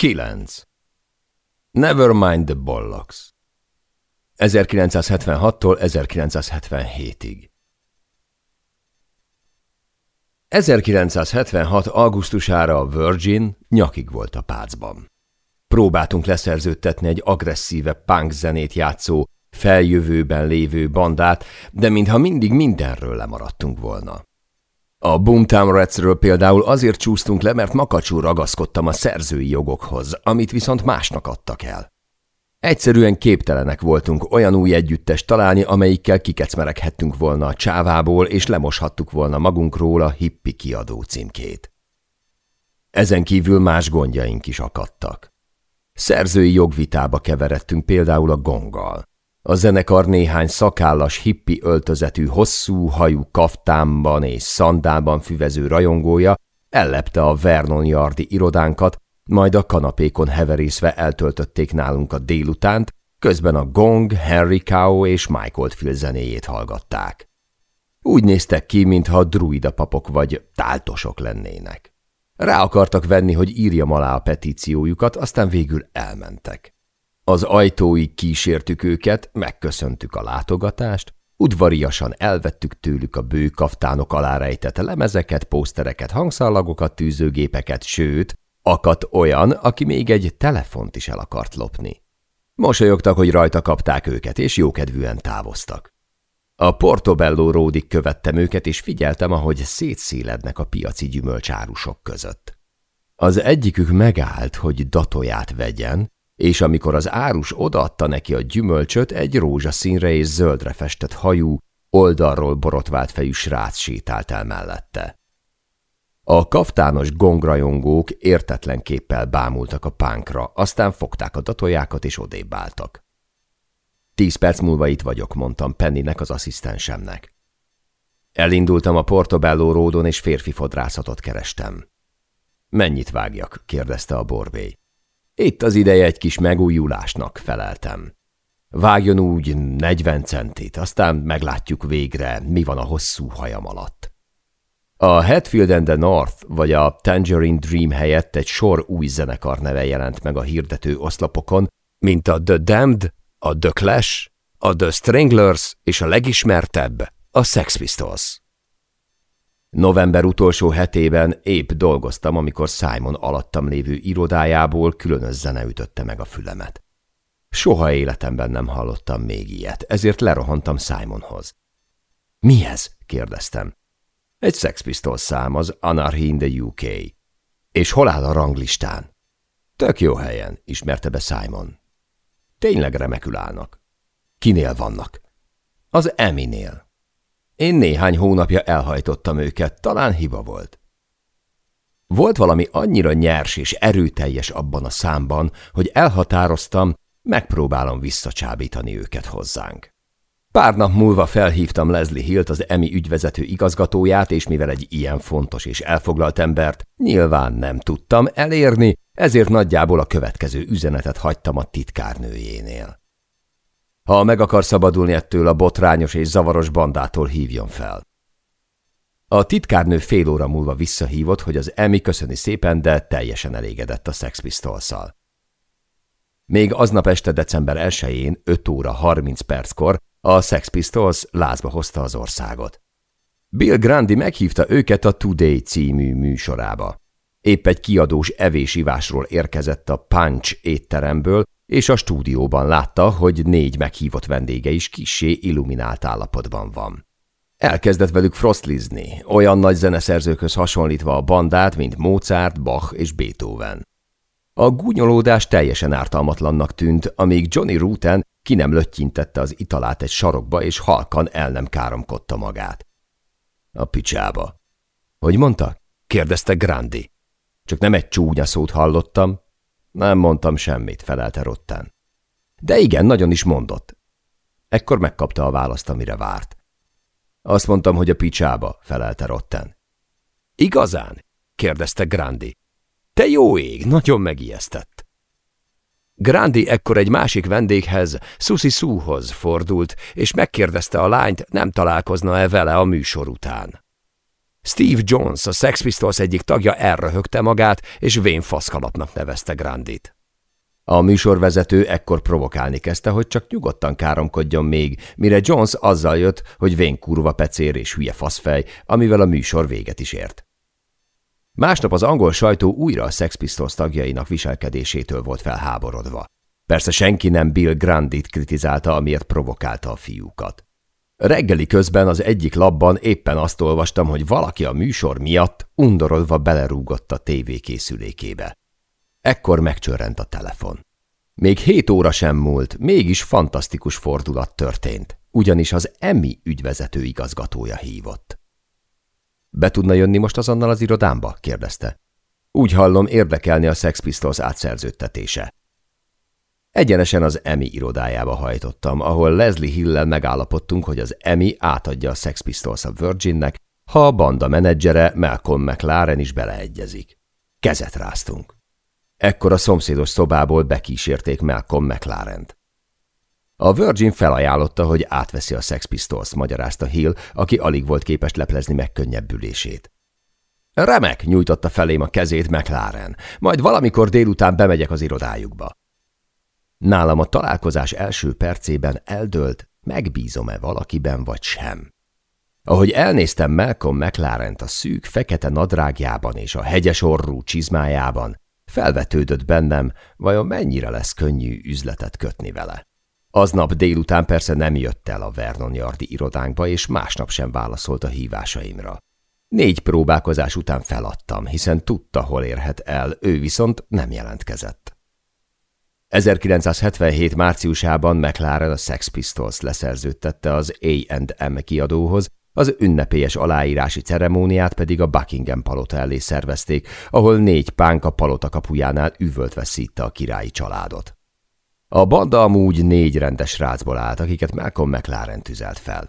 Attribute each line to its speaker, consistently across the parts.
Speaker 1: 9. Never mind the bollocks 1976-tól 1977-ig 1976. augusztusára a Virgin nyakig volt a pácban. Próbáltunk leszerződtetni egy agresszíve punk zenét játszó, feljövőben lévő bandát, de mintha mindig mindenről lemaradtunk volna. A Boomtown Ratsről például azért csúsztunk le, mert makacsú ragaszkodtam a szerzői jogokhoz, amit viszont másnak adtak el. Egyszerűen képtelenek voltunk olyan új együttes találni, amelyikkel kikecmereghettünk volna a csávából, és lemoshattuk volna magunkról a hippi kiadó címkét. Ezen kívül más gondjaink is akadtak. Szerzői jogvitába keveredtünk például a gonggal. A zenekar néhány szakállas hippi öltözetű hosszú hajú kaftánban és szandában füvező rajongója ellepte a Vernon Yardi irodánkat, majd a kanapékon heverészve eltöltötték nálunk a délutánt, közben a Gong, Henry Cow és Michael Phil zenéjét hallgatták. Úgy néztek ki, mintha druida papok vagy táltosok lennének. Rá akartak venni, hogy írjam alá a petíciójukat, aztán végül elmentek. Az ajtóig kísértük őket, megköszöntük a látogatást, udvariasan elvettük tőlük a bő kaftánok alá rejtett lemezeket, pósztereket, hangszalagokat, tűzőgépeket, sőt, akadt olyan, aki még egy telefont is el akart lopni. Mosolyogtak, hogy rajta kapták őket, és jókedvűen távoztak. A Portobello ródig követtem őket, és figyeltem, ahogy szétszélednek a piaci gyümölcsárusok között. Az egyikük megállt, hogy datoját vegyen, és amikor az árus odaadta neki a gyümölcsöt, egy rózsaszínre és zöldre festett hajú, oldalról borotvált fejű srác sétált el mellette. A kaftános gongrajongók értetlen képpel bámultak a pánkra, aztán fogták a datojákat és odébb álltak. Tíz perc múlva itt vagyok, mondtam Pennynek az asszisztensemnek. Elindultam a Portobello ródon, és férfi fodrászatot kerestem. Mennyit vágjak? kérdezte a borbély. Itt az ideje egy kis megújulásnak, feleltem. Vágjon úgy 40 centit, aztán meglátjuk végre, mi van a hosszú hajam alatt. A Hatfield and the North vagy a Tangerine Dream helyett egy sor új zenekar neve jelent meg a hirdető oszlopokon, mint a The Damned, a The Clash, a The Stranglers és a legismertebb, a Sex Pistols. November utolsó hetében épp dolgoztam, amikor Simon alattam lévő irodájából különös zene ütötte meg a fülemet. Soha életemben nem hallottam még ilyet, ezért lerohantam Simonhoz. – Mi ez? – kérdeztem. – Egy Sex szám, az Anarchy in the UK. – És hol áll a ranglistán? – Tök jó helyen – ismerte be Simon. – Tényleg remekül állnak. – Kinél vannak? – Az Eminél. Én néhány hónapja elhajtottam őket, talán hiba volt. Volt valami annyira nyers és erőteljes abban a számban, hogy elhatároztam, megpróbálom visszacsábítani őket hozzánk. Pár nap múlva felhívtam Leslie Hilt, az EMI ügyvezető igazgatóját, és mivel egy ilyen fontos és elfoglalt embert nyilván nem tudtam elérni, ezért nagyjából a következő üzenetet hagytam a titkárnőjénél. Ha meg akar szabadulni ettől a botrányos és zavaros bandától hívjon fel. A titkárnő fél óra múlva visszahívott, hogy az Emi köszöni szépen, de teljesen elégedett a Sex. Még aznap este december 1-én 5 óra 30 perckor a Sex Pistols lázba hozta az országot. Bill Grandi meghívta őket a Today című műsorába. Épp egy kiadós evésivásról érkezett a Punch étteremből, és a stúdióban látta, hogy négy meghívott vendége is kissé illuminált állapotban van. Elkezdett velük frostlizni, olyan nagy zeneszerzőkhöz hasonlítva a bandát, mint Mozart, Bach és Beethoven. A gúnyolódás teljesen ártalmatlannak tűnt, amíg Johnny Ruten ki nem löttyintette az italát egy sarokba, és halkan el nem káromkodta magát. A picsába. Hogy mondta? kérdezte Grandi. Csak nem egy csúnya szót hallottam, nem mondtam semmit, felelte Rotten. De igen, nagyon is mondott. Ekkor megkapta a választ, amire várt. Azt mondtam, hogy a picsába, felelte Rotten. Igazán? kérdezte Grandi. Te jó ég, nagyon megijesztett. Grandi ekkor egy másik vendéghez, Susi Suhoz fordult, és megkérdezte a lányt, nem találkozna-e vele a műsor után. Steve Jones, a Sex Pistols egyik tagja elröhögte magát, és vén faszkalapnak nevezte Grandit. A műsorvezető ekkor provokálni kezdte, hogy csak nyugodtan káromkodjon még, mire Jones azzal jött, hogy vén kurva pecér és hülye faszfej, amivel a műsor véget is ért. Másnap az angol sajtó újra a Sex Pistols tagjainak viselkedésétől volt felháborodva. Persze senki nem Bill Grandit kritizálta, amiért provokálta a fiúkat. Reggeli közben az egyik labban éppen azt olvastam, hogy valaki a műsor miatt undorodva belerúgott a tévékészülékébe. Ekkor megcsörrent a telefon. Még hét óra sem múlt, mégis fantasztikus fordulat történt, ugyanis az Emmy ügyvezető igazgatója hívott. Be tudna jönni most azonnal az irodámba? kérdezte. Úgy hallom, érdekelni a Sex Pistols átszerződtetése. Egyenesen az Emi irodájába hajtottam, ahol Leslie Hill-lel megállapodtunk, hogy az Emi átadja a Sex Pistols a Virginnek, ha a banda menedzsere Malcolm McLaren is beleegyezik. Kezet ráztunk. Ekkor a szomszédos szobából bekísérték Malcolm McLaren-t. A Virgin felajánlotta, hogy átveszi a Sex Pistols, magyarázta Hill, aki alig volt képes leplezni megkönnyebbülését. Remek, nyújtotta felém a kezét McLaren, majd valamikor délután bemegyek az irodájukba. Nálam a találkozás első percében eldőlt, megbízom-e valakiben vagy sem. Ahogy elnéztem Malcolm mclaren a szűk, fekete nadrágjában és a hegyes orrú csizmájában, felvetődött bennem, vajon mennyire lesz könnyű üzletet kötni vele. Aznap délután persze nem jött el a Vernon Yardi irodánkba, és másnap sem válaszolt a hívásaimra. Négy próbálkozás után feladtam, hiszen tudta, hol érhet el, ő viszont nem jelentkezett. 1977 márciusában McLaren a Sex Pistols leszerződtette az A&M kiadóhoz, az ünnepélyes aláírási ceremóniát pedig a Buckingham palota elé szervezték, ahol négy pánk a palota kapujánál üvöltve szítte a királyi családot. A banda amúgy négy rendes rácból állt, akiket Malcolm McLaren tüzelt fel.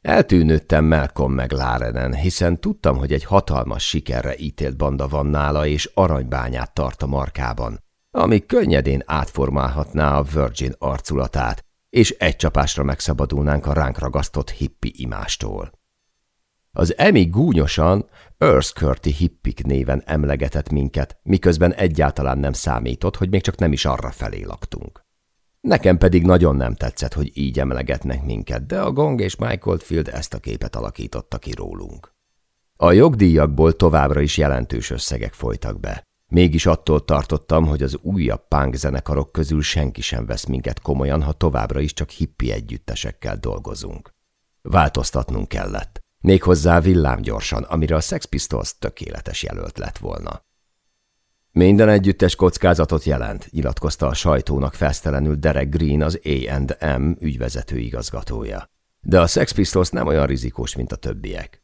Speaker 1: Eltűnődtem Malcolm McLarenen, hiszen tudtam, hogy egy hatalmas sikerre ítélt banda van nála, és aranybányát tart a markában ami könnyedén átformálhatná a Virgin arculatát, és egy csapásra megszabadulnánk a ránk ragasztott hippi imástól. Az Emi gúnyosan Erskirti hippik néven emlegetett minket, miközben egyáltalán nem számított, hogy még csak nem is arra felé laktunk. Nekem pedig nagyon nem tetszett, hogy így emlegetnek minket, de a Gong és Michael Field ezt a képet alakította ki rólunk. A jogdíjakból továbbra is jelentős összegek folytak be. Mégis attól tartottam, hogy az újabb punk zenekarok közül senki sem vesz minket komolyan, ha továbbra is csak hippi együttesekkel dolgozunk. Változtatnunk kellett. Méghozzá villámgyorsan, amire a Sex Pistols tökéletes jelölt lett volna. Minden együttes kockázatot jelent, nyilatkozta a sajtónak fesztelenül Derek Green, az A&M ügyvezető igazgatója. De a Sex Pistols nem olyan rizikós, mint a többiek.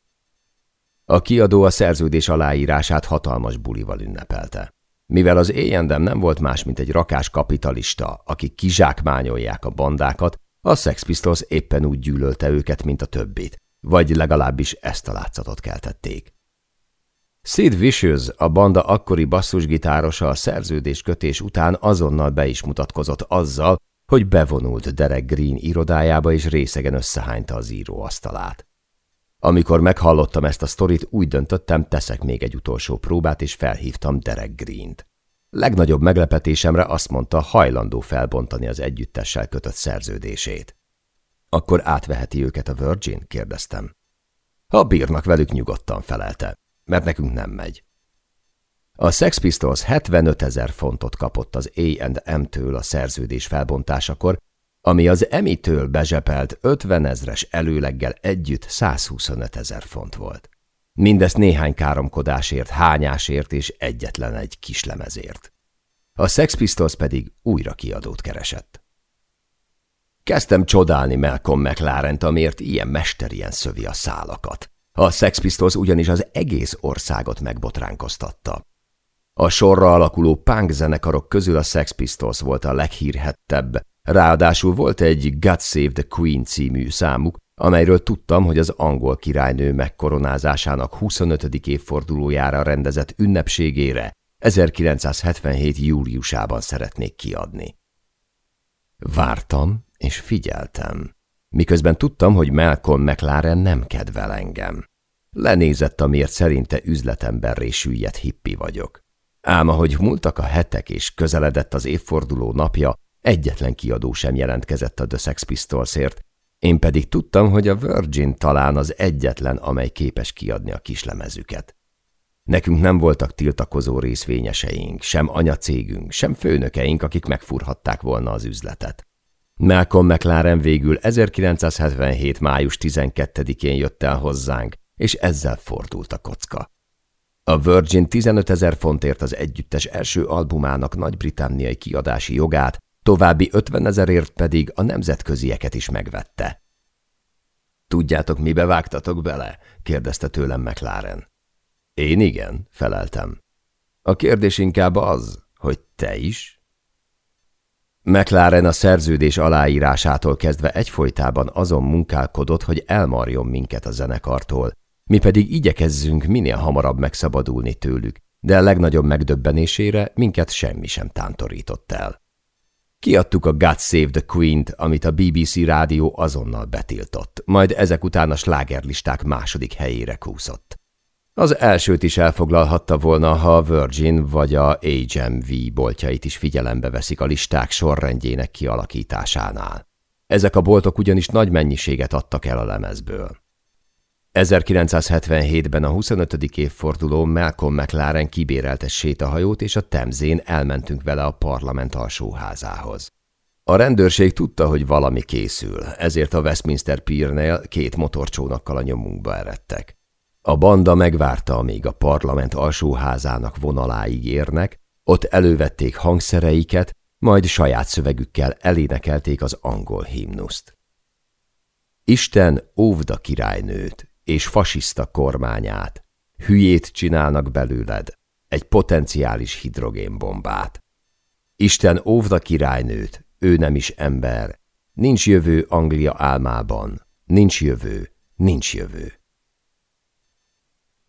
Speaker 1: A kiadó a szerződés aláírását hatalmas bulival ünnepelte. Mivel az éjendem nem volt más, mint egy rakás kapitalista, akik kizsákmányolják a bandákat, a Sex Pistols éppen úgy gyűlölte őket, mint a többit, vagy legalábbis ezt a látszatot keltették. Sid Vicious, a banda akkori basszusgitárosa a szerződés kötés után azonnal be is mutatkozott azzal, hogy bevonult Derek Green irodájába és részegen összehányta az íróasztalát. Amikor meghallottam ezt a sztorit, úgy döntöttem, teszek még egy utolsó próbát, és felhívtam Derek Green-t. Legnagyobb meglepetésemre azt mondta, hajlandó felbontani az együttessel kötött szerződését. Akkor átveheti őket a Virgin? kérdeztem. Ha bírnak velük, nyugodtan felelte, mert nekünk nem megy. A Sex Pistols 75 ezer fontot kapott az A&M-től a szerződés felbontásakor, ami az emitől bezsepelt 50 ezres előleggel együtt 125 ezer font volt. Mindezt néhány káromkodásért, hányásért és egyetlen egy kislemezért. A Sex Pistols pedig újra kiadót keresett. Kezdtem csodálni Malcolm McLaren-t, amiért ilyen mesterien szövi a szálakat. A Sex Pistols ugyanis az egész országot megbotránkoztatta. A sorra alakuló punk zenekarok közül a Sex Pistols volt a leghírhettebb, Ráadásul volt egy God Save the Queen című számuk, amelyről tudtam, hogy az angol királynő megkoronázásának 25. évfordulójára rendezett ünnepségére 1977. júliusában szeretnék kiadni. Vártam és figyeltem, miközben tudtam, hogy Malcolm McLaren nem kedvel engem. Lenézett, amiért szerinte üzletemberré süllyedt hippi vagyok. Ám ahogy múltak a hetek és közeledett az évforduló napja, egyetlen kiadó sem jelentkezett a The Sex Pistolsért, én pedig tudtam, hogy a Virgin talán az egyetlen, amely képes kiadni a kislemezüket. Nekünk nem voltak tiltakozó részvényeseink, sem anyacégünk, sem főnökeink, akik megfurhatták volna az üzletet. Malcolm McLaren végül 1977. május 12-én jött el hozzánk, és ezzel fordult a kocka. A Virgin 15 ezer fontért az együttes első albumának nagy-britanniai kiadási jogát, további 50 ezerért pedig a nemzetközieket is megvette. Tudjátok, mibe vágtatok bele? kérdezte tőlem McLaren. Én igen, feleltem. A kérdés inkább az, hogy te is? McLaren a szerződés aláírásától kezdve egyfolytában azon munkálkodott, hogy elmarjon minket a zenekartól, mi pedig igyekezzünk minél hamarabb megszabadulni tőlük, de a legnagyobb megdöbbenésére minket semmi sem tántorított el. Kiadtuk a God Save the Queen-t, amit a BBC rádió azonnal betiltott, majd ezek után a slágerlisták második helyére kúszott. Az elsőt is elfoglalhatta volna, ha a Virgin vagy a HMV boltjait is figyelembe veszik a listák sorrendjének kialakításánál. Ezek a boltok ugyanis nagy mennyiséget adtak el a lemezből. 1977-ben a 25. évforduló Malcolm McLaren kibérelte sétahajót, és a Temzén elmentünk vele a parlament alsóházához. A rendőrség tudta, hogy valami készül, ezért a Westminster Piernél két motorcsónakkal a nyomunkba eredtek. A banda megvárta, amíg a parlament alsóházának vonaláig érnek, ott elővették hangszereiket, majd saját szövegükkel elénekelték az angol himnuszt. Isten óvda királynőt és fasiszta kormányát, hülyét csinálnak belőled, egy potenciális hidrogénbombát. Isten óvda királynőt, ő nem is ember, nincs jövő Anglia álmában, nincs jövő, nincs jövő.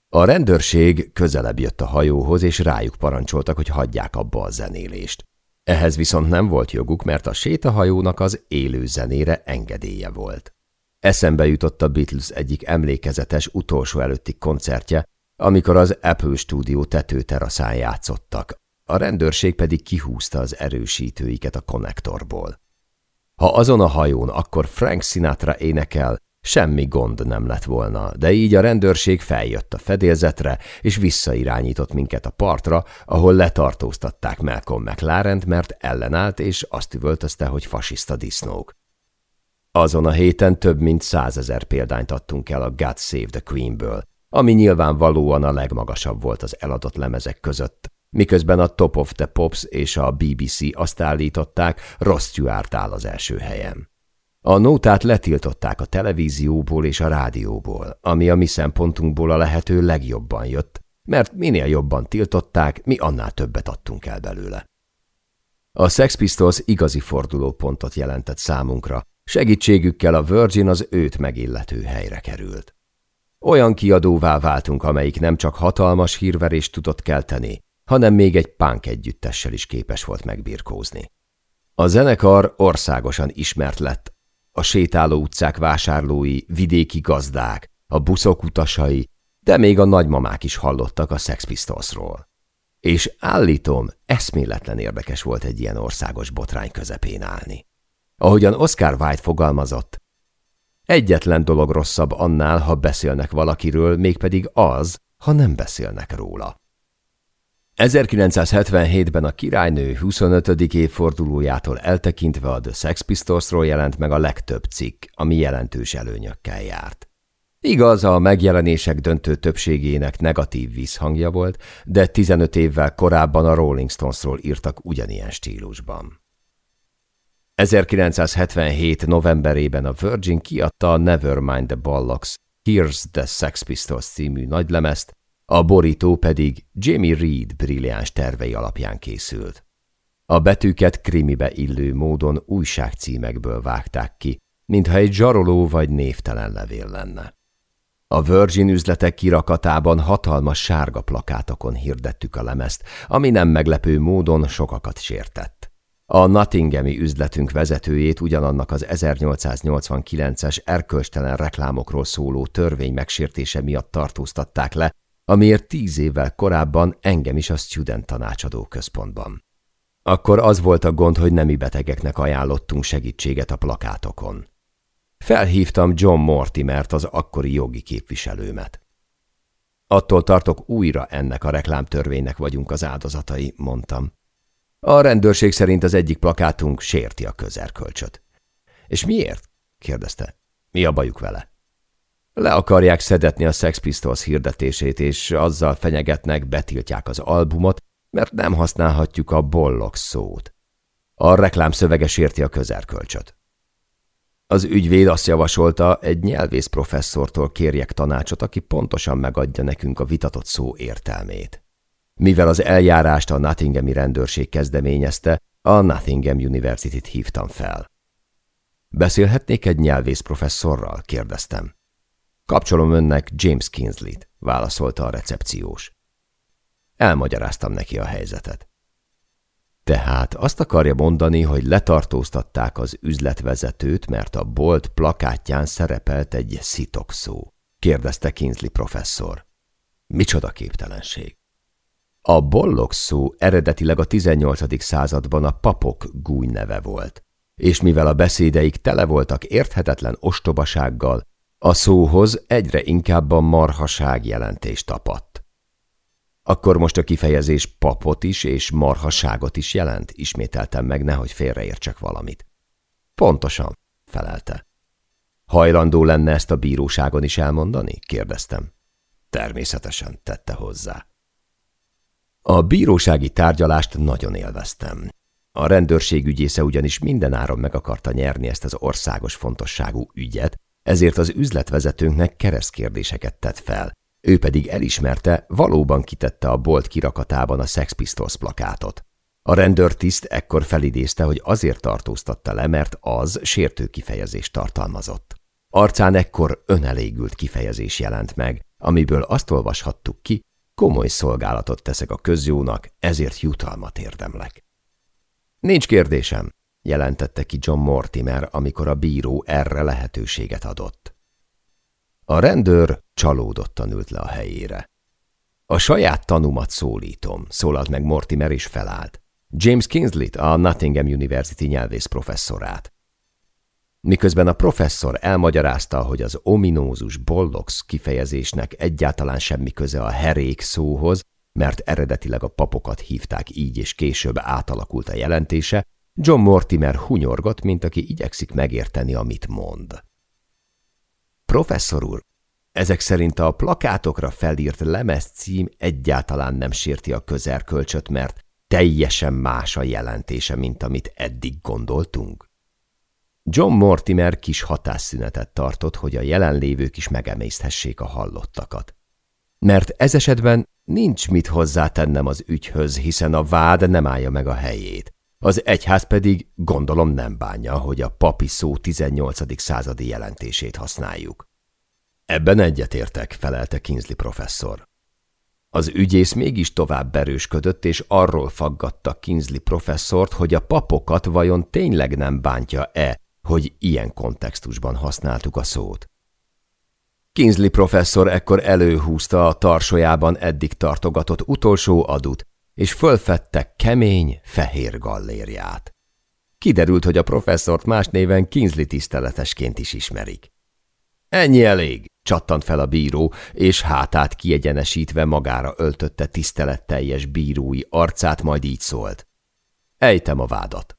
Speaker 1: A rendőrség közelebb jött a hajóhoz, és rájuk parancsoltak, hogy hagyják abba a zenélést. Ehhez viszont nem volt joguk, mert a sétahajónak az élő zenére engedélye volt. Eszembe jutott a Beatles egyik emlékezetes utolsó előtti koncertje, amikor az Apple stúdió tetőteraszán játszottak, a rendőrség pedig kihúzta az erősítőiket a konnektorból. Ha azon a hajón akkor Frank Sinatra énekel, Semmi gond nem lett volna, de így a rendőrség feljött a fedélzetre, és visszairányított minket a partra, ahol letartóztatták Malcolm mclaren mert ellenállt, és azt üvöltözte, hogy fasiszta disznók. Azon a héten több mint százezer példányt adtunk el a God Save the Queen-ből, ami nyilvánvalóan a legmagasabb volt az eladott lemezek között, miközben a Top of the Pops és a BBC azt állították, Ross Stewart áll az első helyen. A nótát letiltották a televízióból és a rádióból, ami a mi szempontunkból a lehető legjobban jött, mert minél jobban tiltották, mi annál többet adtunk el belőle. A Sex Pistols igazi fordulópontot jelentett számunkra, segítségükkel a Virgin az őt megillető helyre került. Olyan kiadóvá váltunk, amelyik nem csak hatalmas hírverést tudott kelteni, hanem még egy punk együttessel is képes volt megbirkózni. A zenekar országosan ismert lett a sétáló utcák vásárlói, vidéki gazdák, a buszok utasai, de még a nagymamák is hallottak a Sex Pistolsról. És állítom, eszméletlen érdekes volt egy ilyen országos botrány közepén állni. Ahogyan Oscar Wilde fogalmazott, egyetlen dolog rosszabb annál, ha beszélnek valakiről, mégpedig az, ha nem beszélnek róla. 1977-ben a királynő 25. évfordulójától eltekintve a The Sex Pistolsról jelent meg a legtöbb cikk, ami jelentős előnyökkel járt. Igaz, a megjelenések döntő többségének negatív visszhangja volt, de 15 évvel korábban a Rolling Stonesról írtak ugyanilyen stílusban. 1977. novemberében a Virgin kiadta a Nevermind the Bollocks Here's the Sex Pistols című nagylemezt, a borító pedig Jamie Reed brilliáns tervei alapján készült. A betűket krimibe illő módon újságcímekből vágták ki, mintha egy zsaroló vagy névtelen levél lenne. A Virgin üzletek kirakatában hatalmas sárga plakátokon hirdettük a lemezt, ami nem meglepő módon sokakat sértett. A Nottinghami üzletünk vezetőjét ugyanannak az 1889-es erkölcstelen reklámokról szóló törvény megsértése miatt tartóztatták le, amiért tíz évvel korábban engem is a Student Tanácsadó Központban. Akkor az volt a gond, hogy nemi betegeknek ajánlottunk segítséget a plakátokon. Felhívtam John Mortimert, az akkori jogi képviselőmet. Attól tartok, újra ennek a reklámtörvénynek vagyunk az áldozatai, mondtam. A rendőrség szerint az egyik plakátunk sérti a közerkölcsöt. És miért? kérdezte. Mi a bajuk vele? Le akarják szedetni a Sex Pistols hirdetését, és azzal fenyegetnek, betiltják az albumot, mert nem használhatjuk a bollok szót. A reklám szövege sérti a közerkölcsöt. Az ügyvéd azt javasolta, egy nyelvész professzortól kérjek tanácsot, aki pontosan megadja nekünk a vitatott szó értelmét. Mivel az eljárást a Nottinghami rendőrség kezdeményezte, a Nottingham University-t hívtam fel. Beszélhetnék egy nyelvész professzorral? kérdeztem. Kapcsolom önnek James Kinsley-t, válaszolta a recepciós. Elmagyaráztam neki a helyzetet. Tehát azt akarja mondani, hogy letartóztatták az üzletvezetőt, mert a bolt plakátján szerepelt egy szitok szó. Kérdezte Kinsley professzor. Micsoda képtelenség. A bollog szó eredetileg a 18. században a papok gúj neve volt, és mivel a beszédeik tele voltak érthetetlen ostobasággal, a szóhoz egyre inkább a marhaság jelentést tapadt. Akkor most a kifejezés papot is és marhaságot is jelent, ismételtem meg, nehogy félreértsek valamit. Pontosan, felelte. Hajlandó lenne ezt a bíróságon is elmondani? kérdeztem. Természetesen tette hozzá. A bírósági tárgyalást nagyon élveztem. A rendőrség ügyésze ugyanis mindenáron meg akarta nyerni ezt az országos fontosságú ügyet, ezért az üzletvezetőnknek keresztkérdéseket tett fel. Ő pedig elismerte, valóban kitette a bolt kirakatában a Sex Pistols plakátot. A rendőrtiszt ekkor felidézte, hogy azért tartóztatta le, mert az sértő kifejezést tartalmazott. Arcán ekkor önelégült kifejezés jelent meg, amiből azt olvashattuk ki, komoly szolgálatot teszek a közjónak, ezért jutalmat érdemlek. Nincs kérdésem, jelentette ki John Mortimer, amikor a bíró erre lehetőséget adott. A rendőr csalódottan ült le a helyére. A saját tanumat szólítom, szólalt meg Mortimer és felállt. James Kinsley, a Nottingham University nyelvész professzorát. Miközben a professzor elmagyarázta, hogy az ominózus bollocks kifejezésnek egyáltalán semmi köze a herék szóhoz, mert eredetileg a papokat hívták így, és később átalakult a jelentése, John Mortimer hunyorgott, mint aki igyekszik megérteni, amit mond. Professzor úr, ezek szerint a plakátokra felírt lemez cím egyáltalán nem sérti a közerkölcsöt, mert teljesen más a jelentése, mint amit eddig gondoltunk? John Mortimer kis hatásszünetet tartott, hogy a jelenlévők is megemészthessék a hallottakat. Mert ez esetben nincs mit hozzátennem az ügyhöz, hiszen a vád nem állja meg a helyét. Az egyház pedig gondolom nem bánja, hogy a papi szó 18. századi jelentését használjuk. Ebben egyetértek, felelte Kinsley professzor. Az ügyész mégis tovább erősködött, és arról faggatta Kinsley professzort, hogy a papokat vajon tényleg nem bántja-e, hogy ilyen kontextusban használtuk a szót. Kinsley professzor ekkor előhúzta a tarsójában eddig tartogatott utolsó adut, és fölfedte kemény, fehér gallérját. Kiderült, hogy a professzort más néven Kinsley tiszteletesként is ismerik. Ennyi elég, csattant fel a bíró, és hátát kiegyenesítve magára öltötte tiszteletteljes bírói arcát, majd így szólt. Ejtem a vádat.